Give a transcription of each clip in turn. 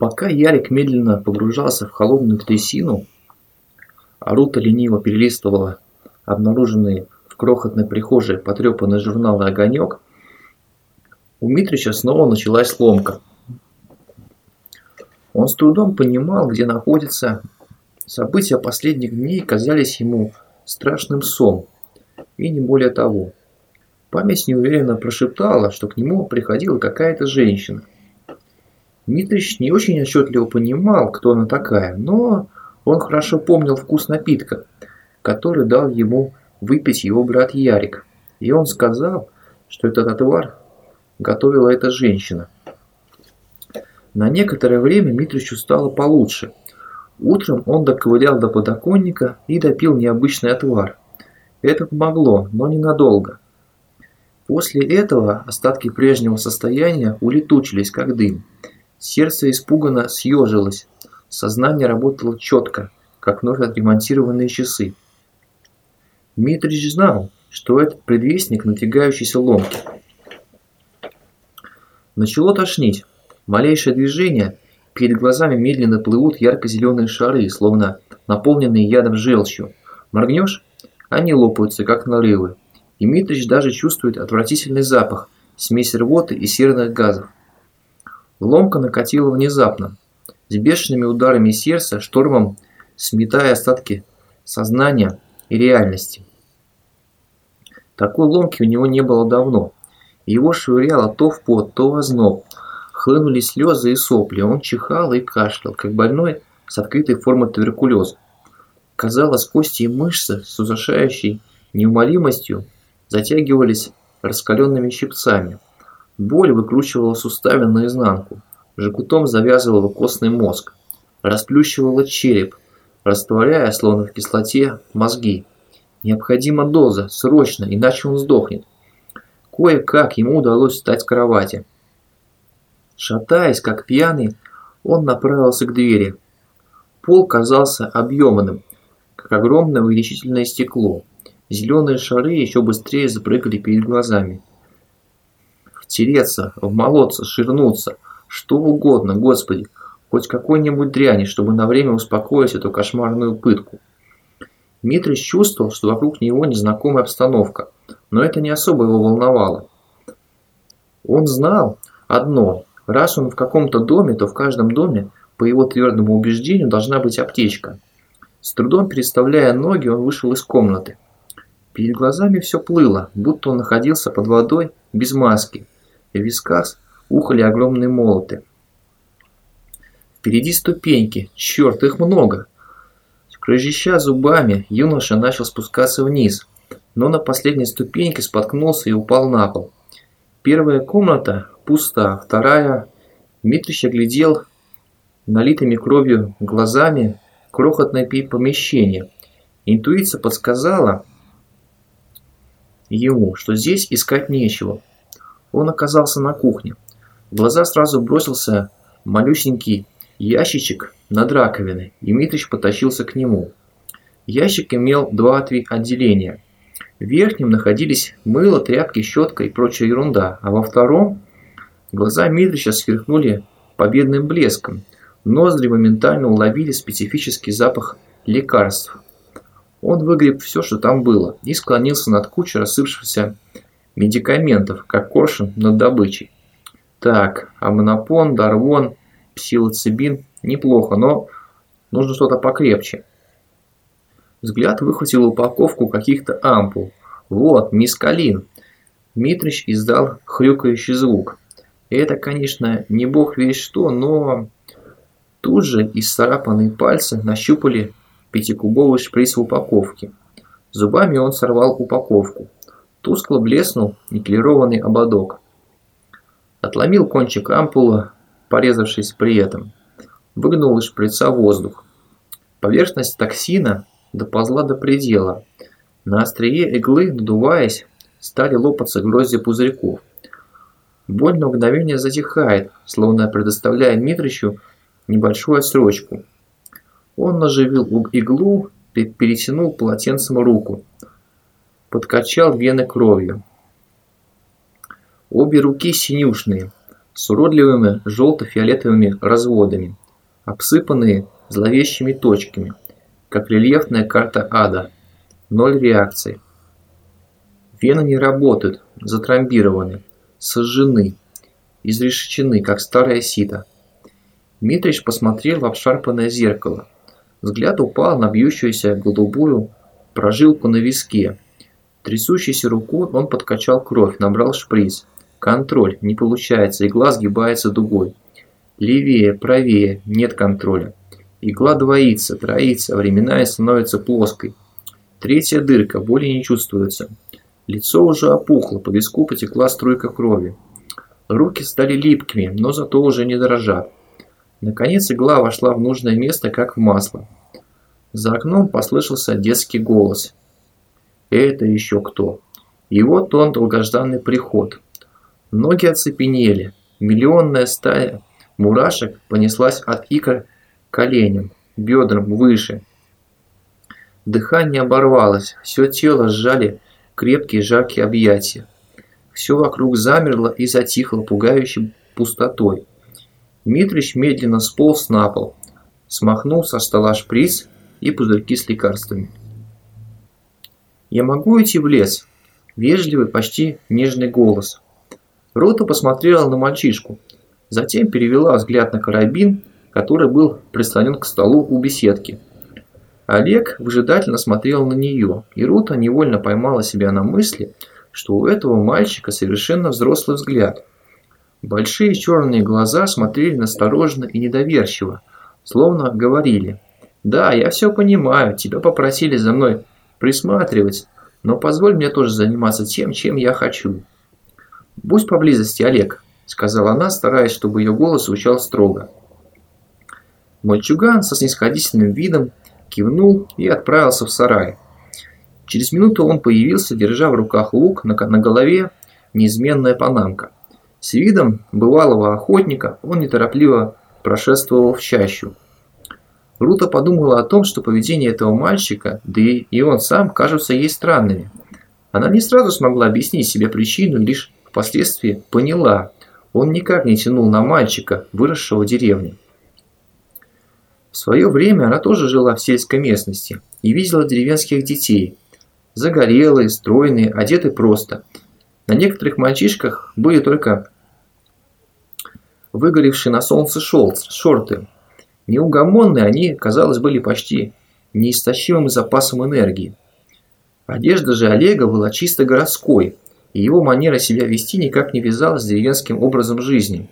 Пока Ярик медленно погружался в холодную трясину, а Рута лениво перелистывала обнаруженные в крохотной прихожей потрепанный журнал «Огонек», у Митрича снова началась ломка. Он с трудом понимал, где находится. События последних дней казались ему страшным сом, и не более того. Память неуверенно прошептала, что к нему приходила какая-то женщина. Митрич не очень отчетливо понимал, кто она такая, но он хорошо помнил вкус напитка, который дал ему выпить его брат Ярик. И он сказал, что этот отвар готовила эта женщина. На некоторое время Митричу стало получше. Утром он доковылял до подоконника и допил необычный отвар. Это помогло, но ненадолго. После этого остатки прежнего состояния улетучились, как дым. Сердце испуганно съежилось. Сознание работало четко, как вновь отремонтированные часы. Митрич знал, что это предвестник натягающейся ломки. Начало тошнить. Малейшее движение, перед глазами медленно плывут ярко-зеленые шары, словно наполненные ядом желчью. Моргнешь, они лопаются, как нарывы. И Митрич даже чувствует отвратительный запах, смесь рвоты и серных газов. Ломка накатила внезапно, с бешеными ударами сердца, штормом сметая остатки сознания и реальности. Такой ломки у него не было давно. Его швыряло то в пот, то в озноб. Хлынули слезы и сопли, он чихал и кашлял, как больной с открытой формой туберкулеза. Казалось, кости и мышцы с ужасающей неумолимостью затягивались раскаленными щипцами. Боль выкручивала суставы наизнанку, жгутом завязывала костный мозг, расплющивала череп, растворяя, словно в кислоте, мозги. Необходима доза, срочно, иначе он сдохнет. Кое-как ему удалось встать с кровати. Шатаясь, как пьяный, он направился к двери. Пол казался объемным, как огромное увеличительное стекло. Зеленые шары еще быстрее запрыгали перед глазами. Втереться, вмолоться, ширнуться, что угодно, Господи, хоть какой-нибудь дряни, чтобы на время успокоить эту кошмарную пытку. Дмитрий чувствовал, что вокруг него незнакомая обстановка, но это не особо его волновало. Он знал одно, раз он в каком-то доме, то в каждом доме, по его твердому убеждению, должна быть аптечка. С трудом переставляя ноги, он вышел из комнаты. Перед глазами все плыло, будто он находился под водой без маски. В висках ухали огромные молоты. Впереди ступеньки, черт, их много. Скрежеща зубами, юноша начал спускаться вниз, но на последней ступеньке споткнулся и упал на пол. Первая комната пуста, вторая... Дмитрич оглядел налитыми кровью глазами крохотное помещение. Интуиция подсказала ему, что здесь искать нечего. Он оказался на кухне. В глаза сразу бросился малюсенький ящичек над раковиной, и Митрич потащился к нему. Ящик имел два отделения. В верхнем находились мыло, тряпки, щетка и прочая ерунда, а во втором глаза Митрича сверкнули победным блеском. Ноздри моментально уловили специфический запах лекарств. Он выгреб все, что там было, и склонился над кучей рассыпавшихся медикаментов, как коршун над добычей. Так, амонопон, дарвон, псилоцибин – неплохо, но нужно что-то покрепче. Взгляд выхватил упаковку каких-то ампул. Вот, мискалин. Митрич издал хрюкающий звук. Это, конечно, не бог весь что, но... Тут же исцарапанные пальцы нащупали пятикубовый шприц в упаковке. Зубами он сорвал упаковку. Тускло блеснул никелированный ободок. Отломил кончик ампулы, порезавшись при этом. Выгнул из шприца воздух. Поверхность токсина доползла до предела. На острие иглы, надуваясь, стали лопаться грозди пузырьков. Боль на мгновение затихает, словно предоставляя Митричу небольшую отсрочку. Он наживил иглу, перетянул полотенцем руку, подкачал вены кровью. Обе руки синюшные, с уродливыми желто-фиолетовыми разводами, обсыпанные зловещими точками, как рельефная карта ада. Ноль реакции. Вены не работают, затрамбированы, сожжены, изрешечены, как старое сито. Митрич посмотрел в обшарпанное зеркало. Взгляд упал на бьющуюся голубую прожилку на виске. Трясущейся рукой он подкачал кровь, набрал шприц. Контроль, не получается, игла сгибается дугой. Левее, правее, нет контроля. Игла двоится, троится, временная становится плоской. Третья дырка, боли не чувствуется. Лицо уже опухло, по виску потекла струйка крови. Руки стали липкими, но зато уже не дрожат. Наконец игла вошла в нужное место, как в масло. За окном послышался детский голос. Это еще кто? И вот он, долгожданный приход. Ноги оцепенели. Миллионная стая мурашек понеслась от икр коленям, бедрам выше. Дыхание оборвалось, все тело сжали крепкие жаркие объятия. Все вокруг замерло и затихло пугающей пустотой. Митрич медленно сполз на пол, смахнул со стола шприц и пузырьки с лекарствами. «Я могу идти в лес?» Вежливый, почти нежный голос. Рота посмотрела на мальчишку, затем перевела взгляд на карабин, который был прислонен к столу у беседки. Олег выжидательно смотрел на нее, и Рута невольно поймала себя на мысли, что у этого мальчика совершенно взрослый взгляд. Большие черные глаза смотрели настороженно и недоверчиво, словно говорили «Да, я все понимаю, тебя попросили за мной присматривать, но позволь мне тоже заниматься тем, чем я хочу». «Будь поблизости, Олег», – сказала она, стараясь, чтобы ее голос звучал строго. Мальчуган со снисходительным видом кивнул и отправился в сарай. Через минуту он появился, держа в руках лук, на, голове неизменная панамка. С видом бывалого охотника он неторопливо прошествовал в чащу. Рута подумала о том, что поведение этого мальчика, да и он сам, кажутся ей странными. Она не сразу смогла объяснить себе причину, лишь впоследствии поняла, он никак не тянул на мальчика, выросшего в деревне. В свое время она тоже жила в сельской местности и видела деревенских детей. Загорелые, стройные, одеты просто. На некоторых мальчишках были только выгоревшие на солнце шорты. Неугомонные они, казалось, были почти неистощимым запасом энергии. Одежда же Олега была чисто городской, и его манера себя вести никак не вязалась с деревенским образом жизни.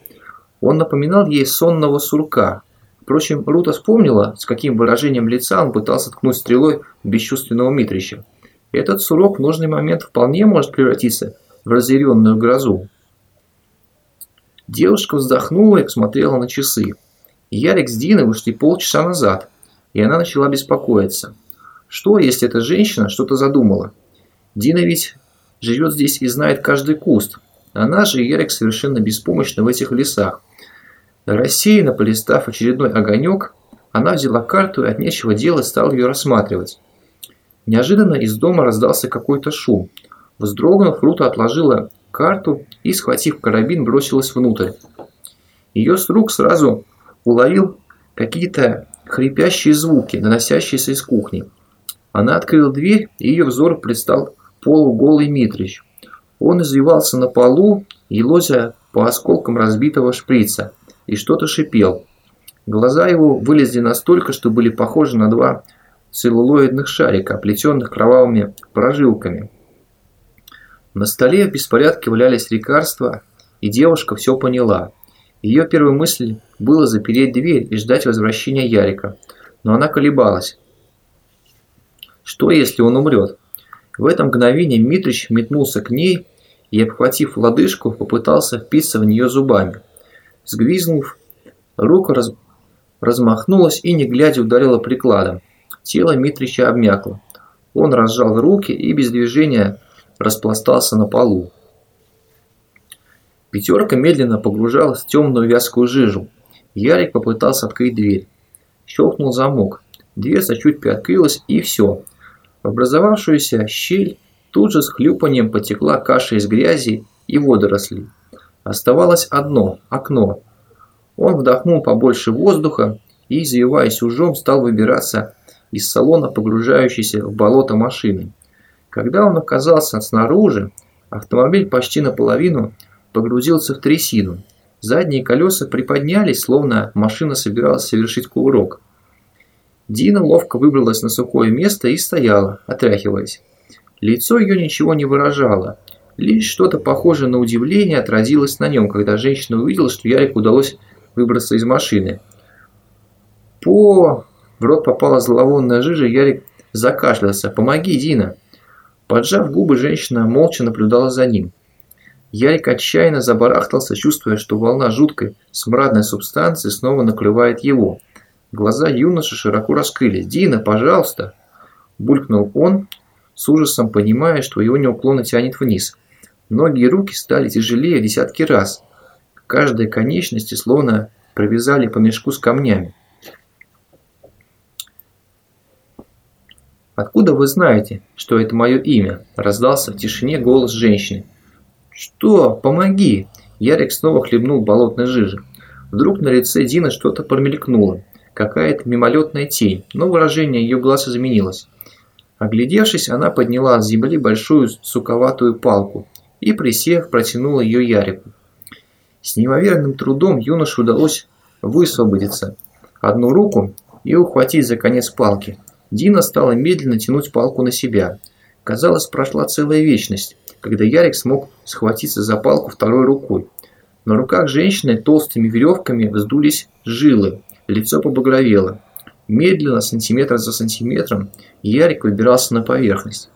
Он напоминал ей сонного сурка, Впрочем, Рута вспомнила, с каким выражением лица он пытался ткнуть стрелой бесчувственного Митрича. Этот сурок в нужный момент вполне может превратиться в разъяренную грозу. Девушка вздохнула и посмотрела на часы. Ярик с Диной вышли полчаса назад, и она начала беспокоиться. Что, если эта женщина что-то задумала? Дина ведь живет здесь и знает каждый куст. Она же и Ярик совершенно беспомощны в этих лесах. Рассеянно полистав очередной огонек, она взяла карту и от нечего делать стала ее рассматривать. Неожиданно из дома раздался какой-то шум. Вздрогнув, Рута отложила карту и, схватив карабин, бросилась внутрь. Ее с рук сразу уловил какие-то хрипящие звуки, доносящиеся из кухни. Она открыла дверь, и ее взор предстал полуголый Митрич. Он извивался на полу, елозя по осколкам разбитого шприца и что-то шипел. Глаза его вылезли настолько, что были похожи на два целлулоидных шарика, оплетенных кровавыми прожилками. На столе в беспорядке валялись лекарства, и девушка все поняла. Ее первой мыслью было запереть дверь и ждать возвращения Ярика, но она колебалась. Что, если он умрет? В это мгновение Митрич метнулся к ней и, обхватив лодыжку, попытался впиться в нее зубами. Сгвизнув, рука раз... размахнулась и, не глядя, ударила прикладом. Тело Митрича обмякло. Он разжал руки и без движения распластался на полу. Пятерка медленно погружалась в темную вязкую жижу. Ярик попытался открыть дверь. Щелкнул замок. Дверца чуть приоткрылась и все. В образовавшуюся щель тут же с хлюпанием потекла каша из грязи и водорослей. Оставалось одно – окно. Он вдохнул побольше воздуха и, извиваясь ужом, стал выбираться из салона, погружающейся в болото машины. Когда он оказался снаружи, автомобиль почти наполовину погрузился в трясину. Задние колеса приподнялись, словно машина собиралась совершить кувырок. Дина ловко выбралась на сухое место и стояла, отряхиваясь. Лицо ее ничего не выражало. Лишь что-то похожее на удивление отразилось на нем, когда женщина увидела, что Ярику удалось выбраться из машины. По... В рот попала зловонная жижа, Ярик закашлялся. «Помоги, Дина!» Поджав губы, женщина молча наблюдала за ним. Ярик отчаянно забарахтался, чувствуя, что волна жуткой, смрадной субстанции снова накрывает его. Глаза юноши широко раскрылись. «Дина, пожалуйста!» Булькнул он, с ужасом понимая, что его неуклонно тянет вниз. Ноги и руки стали тяжелее десятки раз. Каждой конечности словно провязали по мешку с камнями. «Откуда вы знаете, что это мое имя?» – раздался в тишине голос женщины. «Что? Помоги!» Ярик снова хлебнул болотной жижи. Вдруг на лице Дины что-то промелькнуло. Какая-то мимолетная тень, но выражение ее глаз изменилось. Оглядевшись, она подняла с земли большую суковатую палку и, присев, протянула ее Ярику. С неимоверным трудом юноше удалось высвободиться одну руку и ухватить за конец палки. Дина стала медленно тянуть палку на себя. Казалось, прошла целая вечность, когда Ярик смог схватиться за палку второй рукой. На руках женщины толстыми веревками вздулись жилы, лицо побагровело. Медленно, сантиметр за сантиметром, Ярик выбирался на поверхность.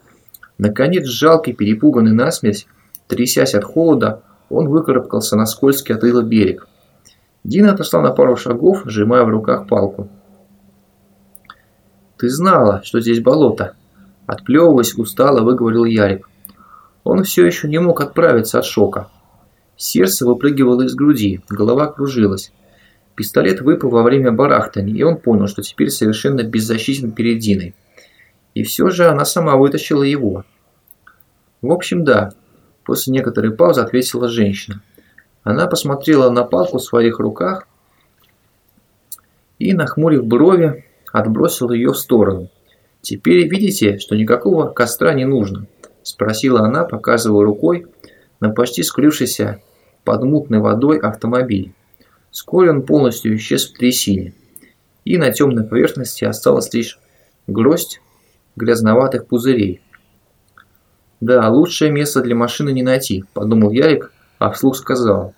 Наконец, жалкий, перепуганный насмерть, трясясь от холода, он выкарабкался на скользкий от берег. Дина отошла на пару шагов, сжимая в руках палку. «Ты знала, что здесь болото?» Отплевываясь, устало выговорил Ярик. Он все еще не мог отправиться от шока. Сердце выпрыгивало из груди, голова кружилась. Пистолет выпал во время барахтания, и он понял, что теперь совершенно беззащитен перед Диной. И все же она сама вытащила его. В общем, да. После некоторой паузы ответила женщина. Она посмотрела на палку в своих руках и, нахмурив брови, отбросила ее в сторону. «Теперь видите, что никакого костра не нужно?» – спросила она, показывая рукой на почти скрывшийся под мутной водой автомобиль. Вскоре он полностью исчез в трясине, и на темной поверхности осталась лишь гроздь грязноватых пузырей. «Да, лучшее место для машины не найти», – подумал Ярик, а вслух сказал.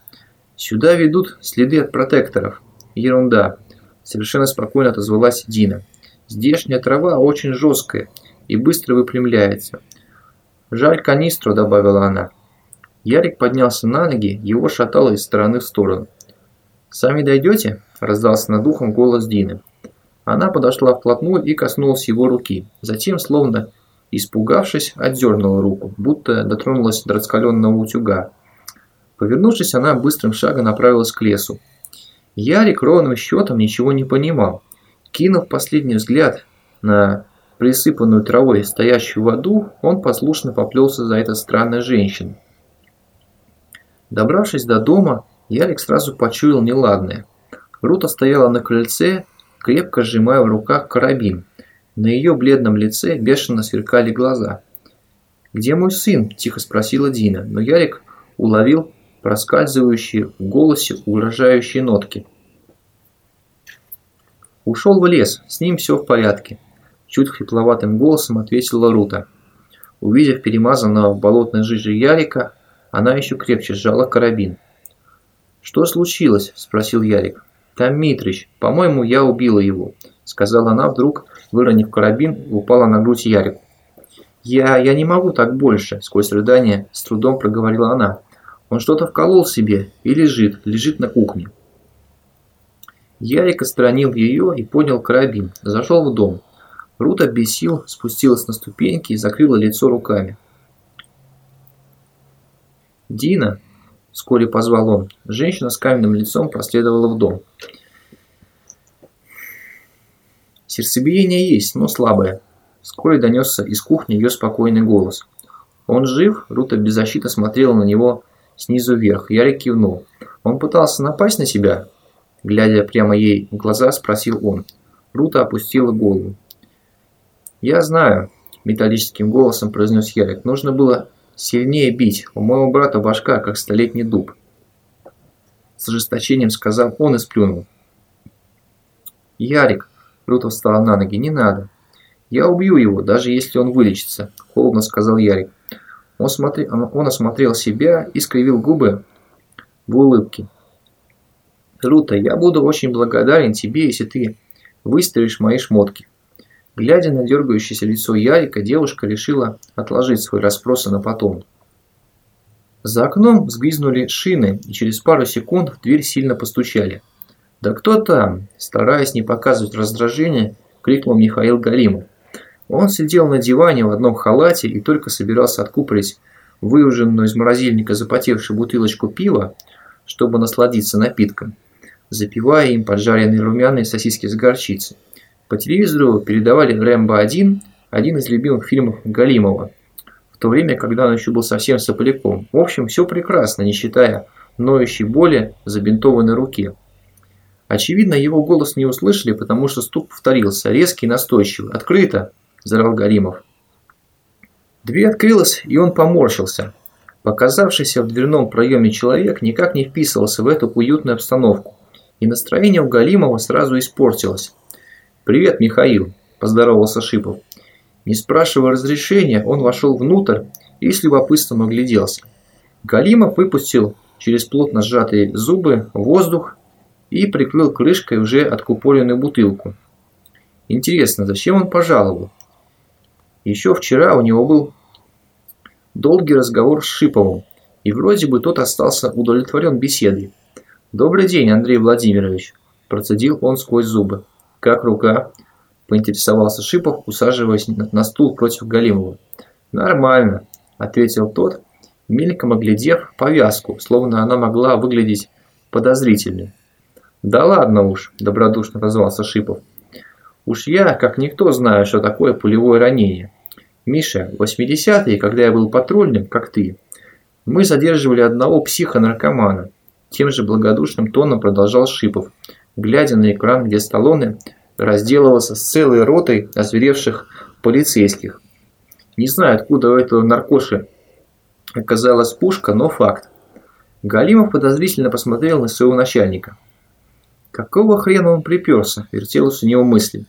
«Сюда ведут следы от протекторов. Ерунда», – совершенно спокойно отозвалась Дина. «Здешняя трава очень жесткая и быстро выпрямляется. Жаль канистру», – добавила она. Ярик поднялся на ноги, его шатало из стороны в сторону. «Сами дойдете?» – раздался над ухом голос Дины. Она подошла вплотную и коснулась его руки. Затем, словно испугавшись, отдернула руку, будто дотронулась до раскаленного утюга. Повернувшись, она быстрым шагом направилась к лесу. Ярик ровным счетом ничего не понимал. Кинув последний взгляд на присыпанную травой стоящую воду, он послушно поплелся за этой странной женщиной. Добравшись до дома, Ярик сразу почуял неладное. Рута стояла на крыльце, крепко сжимая в руках карабин. На ее бледном лице бешено сверкали глаза. «Где мой сын?» – тихо спросила Дина, но Ярик уловил проскальзывающие в голосе угрожающие нотки. «Ушел в лес, с ним все в порядке», – чуть хрипловатым голосом ответила Рута. Увидев перемазанного в болотной жиже Ярика, она еще крепче сжала карабин. «Что случилось?» – спросил Ярик. «Там Митрич. По-моему, я убила его», – сказала она вдруг, выронив карабин, упала на грудь Ярику. «Я... я не могу так больше», – сквозь рыдание с трудом проговорила она. «Он что-то вколол себе и лежит, лежит на кухне». Ярик отстранил ее и поднял карабин, зашел в дом. Рута без сил спустилась на ступеньки и закрыла лицо руками. «Дина!» Вскоре позвал он. Женщина с каменным лицом проследовала в дом. Сердцебиение есть, но слабое. Вскоре донесся из кухни ее спокойный голос. «Он жив?» Рута беззащитно смотрела на него снизу вверх. Ярик кивнул. «Он пытался напасть на тебя?» Глядя прямо ей в глаза, спросил он. Рута опустила голову. «Я знаю», – металлическим голосом произнес Ярик. «Нужно было сильнее бить. У моего брата башка, как столетний дуб». С ожесточением сказал он и сплюнул. «Ярик», – Рута встала на ноги, – «не надо. Я убью его, даже если он вылечится», – холодно сказал Ярик. Он, смотри, он осмотрел себя и скривил губы в улыбке. «Рута, я буду очень благодарен тебе, если ты выстроишь мои шмотки». Глядя на дергающееся лицо Ярика, девушка решила отложить свой расспросы на потом. За окном взвизгнули шины, и через пару секунд в дверь сильно постучали. «Да кто там?» – стараясь не показывать раздражения, крикнул Михаил Галимов. Он сидел на диване в одном халате и только собирался откупорить выуженную из морозильника запотевшую бутылочку пива, чтобы насладиться напитком, запивая им поджаренные румяные сосиски с горчицей. По телевизору передавали «Рэмбо-1», один из любимых фильмов Галимова, в то время, когда он еще был совсем сопляком. В общем, все прекрасно, не считая ноющей боли забинтованной руке. Очевидно, его голос не услышали, потому что стук повторился, резкий и настойчивый. «Открыто!» – зарал Галимов. Дверь открылась, и он поморщился. Показавшийся в дверном проеме человек никак не вписывался в эту уютную обстановку, и настроение у Галимова сразу испортилось. «Привет, Михаил», – поздоровался Шипов. Не спрашивая разрешения, он вошел внутрь и с любопытством огляделся. Галимов выпустил через плотно сжатые зубы воздух и прикрыл крышкой уже откупоренную бутылку. Интересно, зачем он пожаловал? Еще вчера у него был долгий разговор с Шиповым, и вроде бы тот остался удовлетворен беседой. «Добрый день, Андрей Владимирович», – процедил он сквозь зубы. «Как рука?» – поинтересовался Шипов, усаживаясь на стул против Галимова. «Нормально», – ответил тот, мельком оглядев повязку, словно она могла выглядеть подозрительной. «Да ладно уж», – добродушно отозвался Шипов. «Уж я, как никто, знаю, что такое пулевое ранение. Миша, в 80-е, когда я был патрульным, как ты, мы задерживали одного психонаркомана. Тем же благодушным тоном продолжал Шипов, глядя на экран, где Сталлоне разделывался с целой ротой озверевших полицейских. Не знаю, откуда у этого наркоши оказалась пушка, но факт. Галимов подозрительно посмотрел на своего начальника. Какого хрена он приперся, вертелось у него мысли.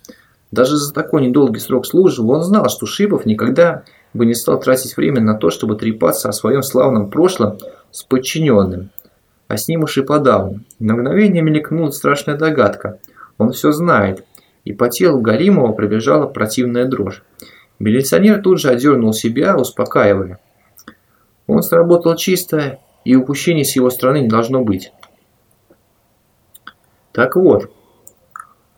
Даже за такой недолгий срок службы он знал, что Шипов никогда бы не стал тратить время на то, чтобы трепаться о своем славном прошлом с подчиненным. А с ним и подавно. На мгновение мелькнула страшная догадка. Он все знает. И по телу Галимова пробежала противная дрожь. Милиционер тут же одернул себя, успокаивая. Он сработал чисто, и упущений с его стороны не должно быть. Так вот,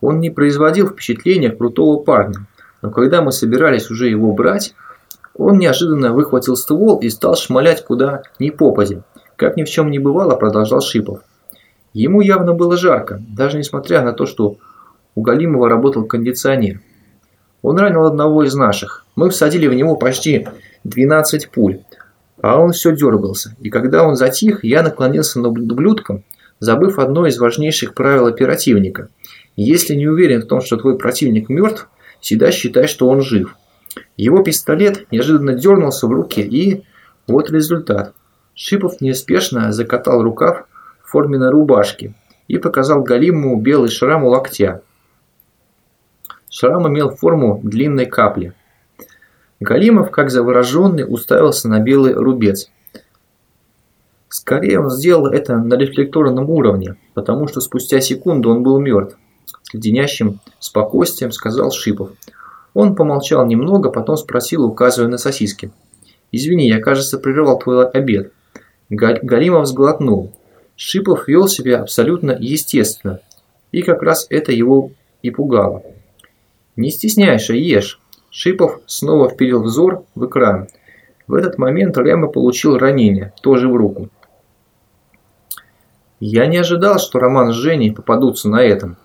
он не производил впечатления крутого парня, но когда мы собирались уже его брать, он неожиданно выхватил ствол и стал шмалять куда ни попадя. Как ни в чем не бывало, продолжал Шипов. Ему явно было жарко, даже несмотря на то, что у Галимова работал кондиционер. Он ранил одного из наших. Мы всадили в него почти 12 пуль, а он все дергался. И когда он затих, я наклонился над ублюдком, забыв одно из важнейших правил оперативника. Если не уверен в том, что твой противник мертв, всегда считай, что он жив. Его пистолет неожиданно дернулся в руке и... Вот результат. Шипов неспешно закатал рукав форменной рубашки и показал Галиму белый шрам у локтя. Шрам имел форму длинной капли. Галимов, как завороженный, уставился на белый рубец. Скорее он сделал это на рефлекторном уровне, потому что спустя секунду он был мертв. С леденящим спокойствием сказал Шипов. Он помолчал немного, потом спросил, указывая на сосиски. «Извини, я, кажется, прервал твой обед». Галимов сглотнул. Шипов вел себя абсолютно естественно, и как раз это его и пугало. «Не стесняйся, ешь». Шипов снова вперил взор в экран. В этот момент Рема получил ранение, тоже в руку. Я не ожидал, что Роман с Женей попадутся на этом.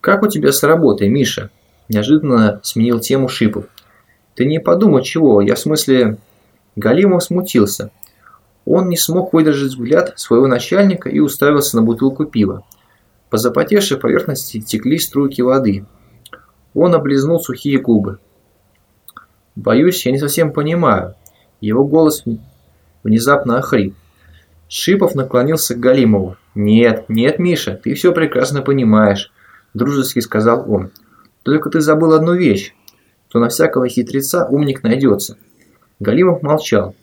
«Как у тебя с работой, Миша?» Неожиданно сменил тему Шипов. «Ты не подумай чего, я в смысле...» Галимов смутился. Он не смог выдержать взгляд своего начальника и уставился на бутылку пива. По запотевшей поверхности текли струйки воды. Он облизнул сухие губы. «Боюсь, я не совсем понимаю». Его голос внезапно охрип. Шипов наклонился к Галимову. «Нет, нет, Миша, ты все прекрасно понимаешь», – дружески сказал он. «Только ты забыл одну вещь, что на всякого хитреца умник найдется». Галимов молчал.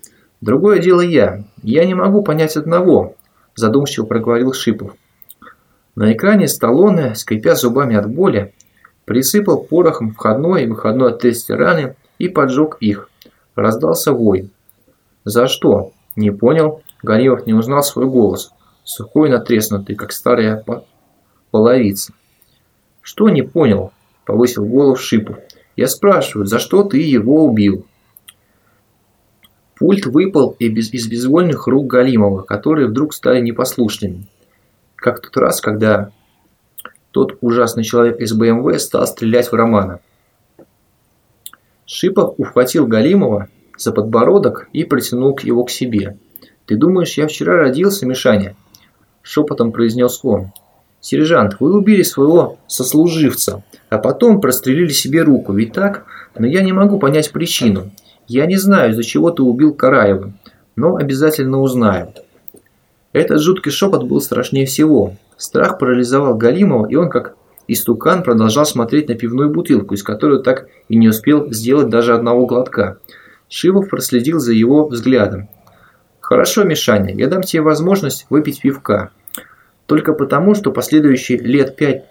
«Другое дело я. Я не могу понять одного», – задумчиво проговорил Шипов. На экране Сталлоне, скрипя зубами от боли, присыпал порохом входной и выходной от раны и поджег их. Раздался вой. «За что?» «Не понял?» Галимов не узнал свой голос, сухой натреснутый, как старая половица. «Что не понял?» – повысил голос Шипов. «Я спрашиваю, за что ты его убил?» Пульт выпал из, безвольных рук Галимова, которые вдруг стали непослушными. Как тот раз, когда тот ужасный человек из БМВ стал стрелять в Романа. Шипов ухватил Галимова за подбородок и притянул его к себе. «Ты думаешь, я вчера родился, Мишаня?» Шепотом произнес он. «Сержант, вы убили своего сослуживца, а потом прострелили себе руку, ведь так? Но я не могу понять причину. Я не знаю, из-за чего ты убил Караева, но обязательно узнаю». Этот жуткий шепот был страшнее всего. Страх парализовал Галимова, и он, как истукан, продолжал смотреть на пивную бутылку, из которой так и не успел сделать даже одного глотка. Шивов проследил за его взглядом. «Хорошо, Мишаня, я дам тебе возможность выпить пивка. Только потому, что последующие лет пять,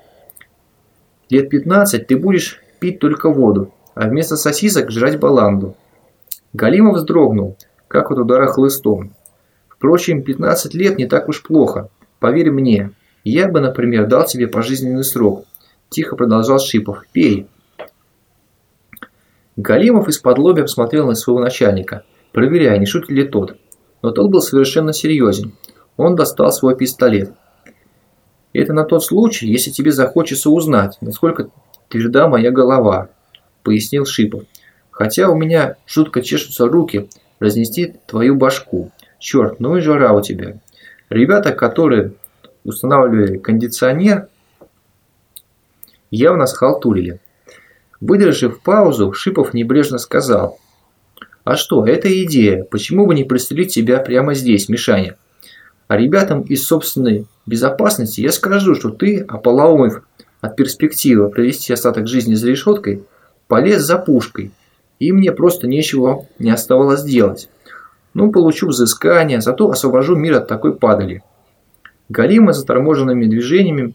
лет 15 ты будешь пить только воду, а вместо сосисок жрать баланду». Галимов вздрогнул, как от удара хлыстом. Впрочем, 15 лет не так уж плохо. Поверь мне, я бы, например, дал тебе пожизненный срок. Тихо продолжал Шипов. Пей. Галимов из-под лобя посмотрел на своего начальника, проверяя, не шутит ли тот. Но тот был совершенно серьезен. Он достал свой пистолет. «Это на тот случай, если тебе захочется узнать, насколько тверда моя голова», – пояснил Шипов. «Хотя у меня жутко чешутся руки разнести твою башку. Черт, ну и жара у тебя». Ребята, которые устанавливали кондиционер, явно схалтурили. Выдержав паузу, Шипов небрежно сказал. «А что, это идея. Почему бы не пристрелить тебя прямо здесь, Мишаня? А ребятам из собственной безопасности я скажу, что ты, ополоумев от перспективы провести остаток жизни за решеткой, полез за пушкой, и мне просто нечего не оставалось делать. Ну, получу взыскание, зато освобожу мир от такой падали». Галима заторможенными движениями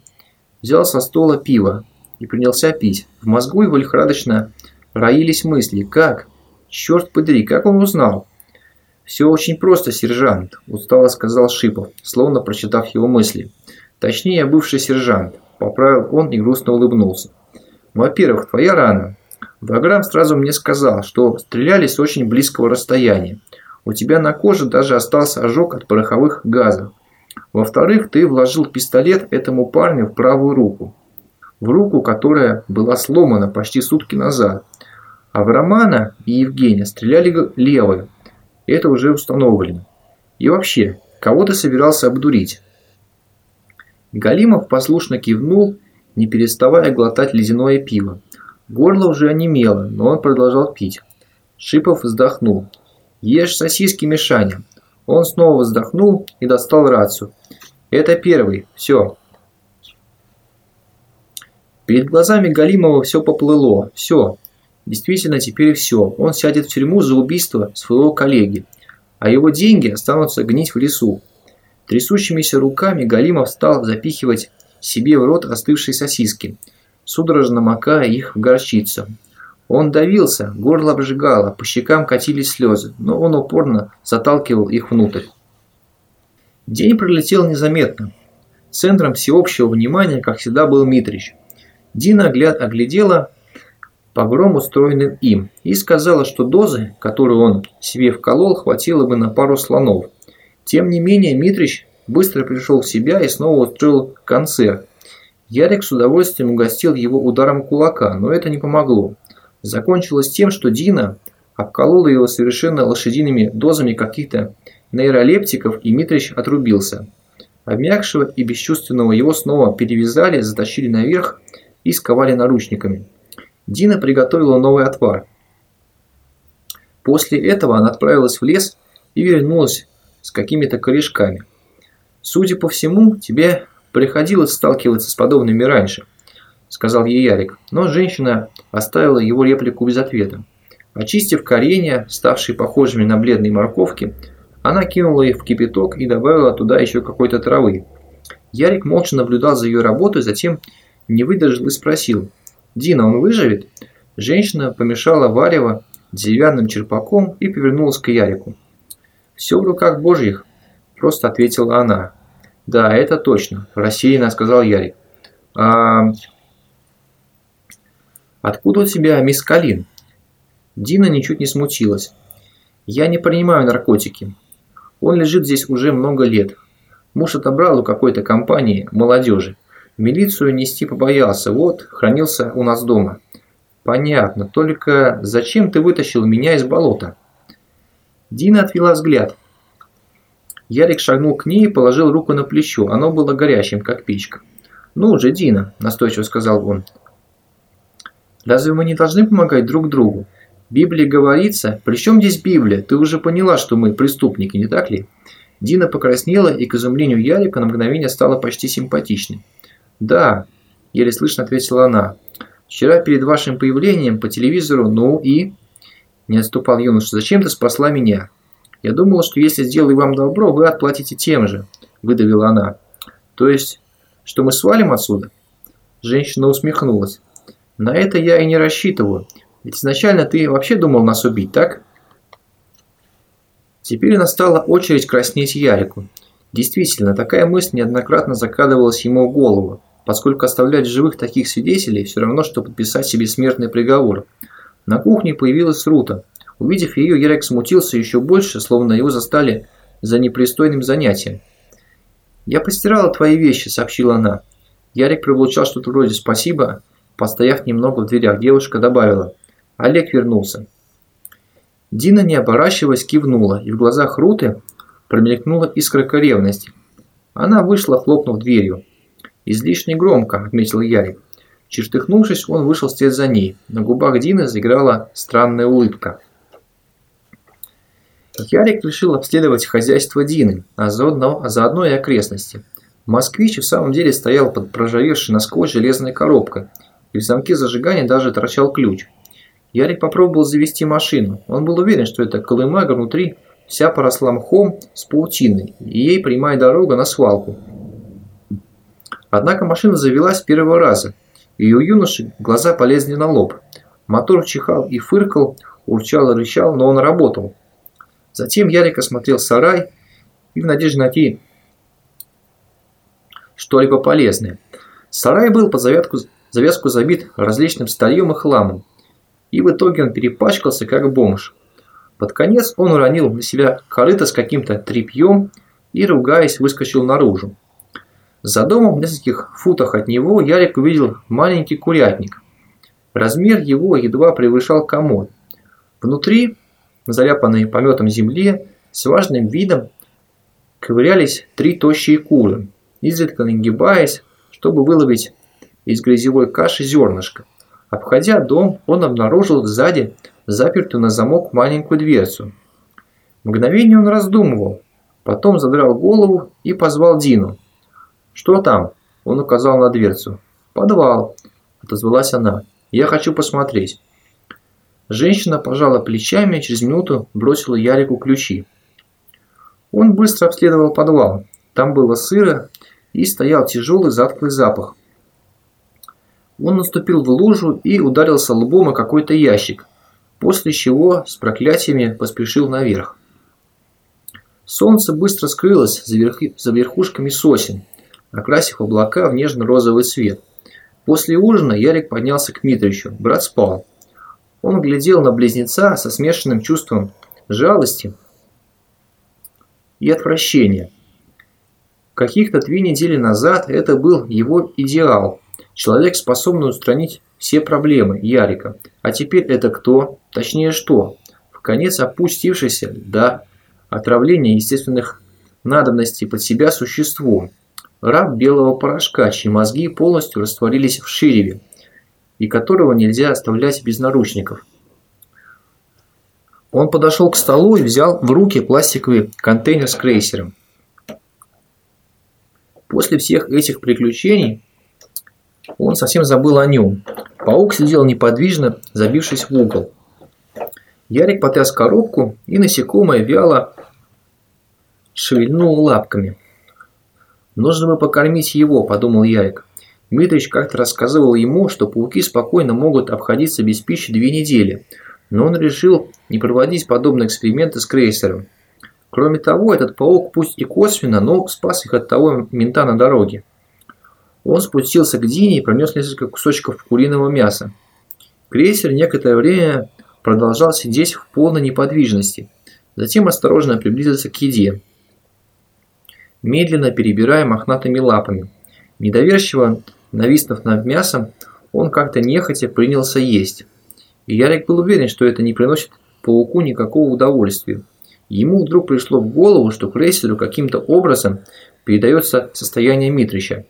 взял со стола пиво, и принялся пить. В мозгу его лихорадочно роились мысли. Как? Черт подери, как он узнал? «Все очень просто, сержант», – устало сказал Шипов, словно прочитав его мысли. «Точнее, бывший сержант», – поправил он и грустно улыбнулся. «Во-первых, твоя рана. Ваграм сразу мне сказал, что стреляли с очень близкого расстояния. У тебя на коже даже остался ожог от пороховых газов. Во-вторых, ты вложил пистолет этому парню в правую руку в руку, которая была сломана почти сутки назад. А в Романа и Евгения стреляли левой. Это уже установлено. И вообще, кого ты собирался обдурить? Галимов послушно кивнул, не переставая глотать ледяное пиво. Горло уже онемело, но он продолжал пить. Шипов вздохнул. «Ешь сосиски, Мишаня». Он снова вздохнул и достал рацию. «Это первый. Все, Перед глазами Галимова все поплыло. Все. Действительно, теперь все. Он сядет в тюрьму за убийство своего коллеги. А его деньги останутся гнить в лесу. Трясущимися руками Галимов стал запихивать себе в рот остывшие сосиски, судорожно макая их в горчицу. Он давился, горло обжигало, по щекам катились слезы, но он упорно заталкивал их внутрь. День пролетел незаметно. Центром всеобщего внимания, как всегда, был Митрич. Дина оглядела погром, устроенный им, и сказала, что дозы, которую он себе вколол, хватило бы на пару слонов. Тем не менее, Митрич быстро пришел в себя и снова устроил концерт. Ярик с удовольствием угостил его ударом кулака, но это не помогло. Закончилось тем, что Дина обколола его совершенно лошадиными дозами каких-то нейролептиков и Митрич отрубился. Обмякшего и бесчувственного его снова перевязали, затащили наверх и сковали наручниками. Дина приготовила новый отвар. После этого она отправилась в лес и вернулась с какими-то корешками. «Судя по всему, тебе приходилось сталкиваться с подобными раньше», – сказал ей Ярик, но женщина оставила его реплику без ответа. Очистив коренья, ставшие похожими на бледные морковки, она кинула их в кипяток и добавила туда еще какой-то травы. Ярик молча наблюдал за ее работой, затем не выдержал и спросил. «Дина, он выживет?» Женщина помешала варево деревянным черпаком и повернулась к Ярику. «Все в руках божьих», – просто ответила она. «Да, это точно», – рассеянно сказал Ярик. «А... откуда у тебя мисс Калин?» Дина ничуть не смутилась. «Я не принимаю наркотики. Он лежит здесь уже много лет. Муж отобрал у какой-то компании молодежи. Милицию нести побоялся, вот, хранился у нас дома. Понятно, только зачем ты вытащил меня из болота? Дина отвела взгляд. Ярик шагнул к ней и положил руку на плечо. Оно было горячим, как печка. «Ну же, Дина», – настойчиво сказал он. «Разве мы не должны помогать друг другу? В Библии говорится, при чем здесь Библия? Ты уже поняла, что мы преступники, не так ли?» Дина покраснела и к изумлению Ярика на мгновение стала почти симпатичной. «Да», – еле слышно ответила она. «Вчера перед вашим появлением по телевизору, ну и...» Не отступал юноша. «Зачем ты спасла меня?» «Я думала, что если сделаю вам добро, вы отплатите тем же», – выдавила она. «То есть, что мы свалим отсюда?» Женщина усмехнулась. «На это я и не рассчитываю. Ведь изначально ты вообще думал нас убить, так?» Теперь настала очередь краснеть Ярику. Действительно, такая мысль неоднократно закрадывалась ему в голову поскольку оставлять живых таких свидетелей все равно, что подписать себе смертный приговор. На кухне появилась Рута. Увидев ее, Ярик смутился еще больше, словно его застали за непристойным занятием. «Я постирала твои вещи», – сообщила она. Ярик пробурчал что-то вроде «спасибо», постояв немного в дверях, девушка добавила. Олег вернулся. Дина, не оборачиваясь, кивнула, и в глазах Руты промелькнула искорка ревности. Она вышла, хлопнув дверью. «Излишне громко», – отметил Ярик. Чертыхнувшись, он вышел вслед за ней. На губах Дины заиграла странная улыбка. Ярик решил обследовать хозяйство Дины, а заодно, а заодно и окрестности. Москвич в самом деле стоял под проржавевшей насквозь железной коробкой, и в замке зажигания даже торчал ключ. Ярик попробовал завести машину. Он был уверен, что эта колымага внутри вся поросла мхом с паутиной, и ей прямая дорога на свалку, Однако машина завелась с первого раза, и у юноши глаза полезли на лоб. Мотор чихал и фыркал, урчал и рычал, но он работал. Затем Ярик осмотрел сарай и в надежде найти что-либо полезное. Сарай был под завязку, завязку забит различным старьем и хламом, и в итоге он перепачкался как бомж. Под конец он уронил на себя корыто с каким-то тряпьем и, ругаясь, выскочил наружу. За домом в нескольких футах от него Ярик увидел маленький курятник. Размер его едва превышал комод. Внутри, на заляпанной пометом земле, с важным видом ковырялись три тощие куры, изредка нагибаясь, чтобы выловить из грязевой каши зернышко. Обходя дом, он обнаружил сзади запертую на замок маленькую дверцу. Мгновение он раздумывал, потом задрал голову и позвал Дину. «Что там?» – он указал на дверцу. «Подвал», – отозвалась она. «Я хочу посмотреть». Женщина пожала плечами и через минуту бросила Ярику ключи. Он быстро обследовал подвал. Там было сыро и стоял тяжелый затхлый запах. Он наступил в лужу и ударился лбом о какой-то ящик, после чего с проклятиями поспешил наверх. Солнце быстро скрылось за, верхи, за верхушками сосен, окрасив облака в нежно-розовый цвет. После ужина Ярик поднялся к Митричу. Брат спал. Он глядел на близнеца со смешанным чувством жалости и отвращения. Каких-то две недели назад это был его идеал. Человек, способный устранить все проблемы Ярика. А теперь это кто? Точнее что? В конец опустившийся до отравление естественных надобностей под себя существу, раб белого порошка, чьи мозги полностью растворились в ширеве, и которого нельзя оставлять без наручников. Он подошел к столу и взял в руки пластиковый контейнер с крейсером. После всех этих приключений он совсем забыл о нем. Паук сидел неподвижно, забившись в угол. Ярик потряс коробку, и насекомое вяло шевельнуло лапками. «Нужно бы покормить его», – подумал Ярик. Дмитрич как-то рассказывал ему, что пауки спокойно могут обходиться без пищи две недели, но он решил не проводить подобные эксперименты с крейсером. Кроме того, этот паук пусть и косвенно, но спас их от того мента на дороге. Он спустился к Дине и пронес несколько кусочков куриного мяса. Крейсер некоторое время продолжал сидеть в полной неподвижности. Затем осторожно приблизился к еде, медленно перебирая мохнатыми лапами. Недоверчиво нависнув над мясом, он как-то нехотя принялся есть. И Ярик был уверен, что это не приносит пауку никакого удовольствия. Ему вдруг пришло в голову, что крейсеру каким-то образом передается состояние Митрича.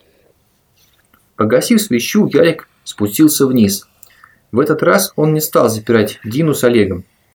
Погасив свечу, Ярик спустился вниз. В этот раз он не стал запирать Дину с Олегом.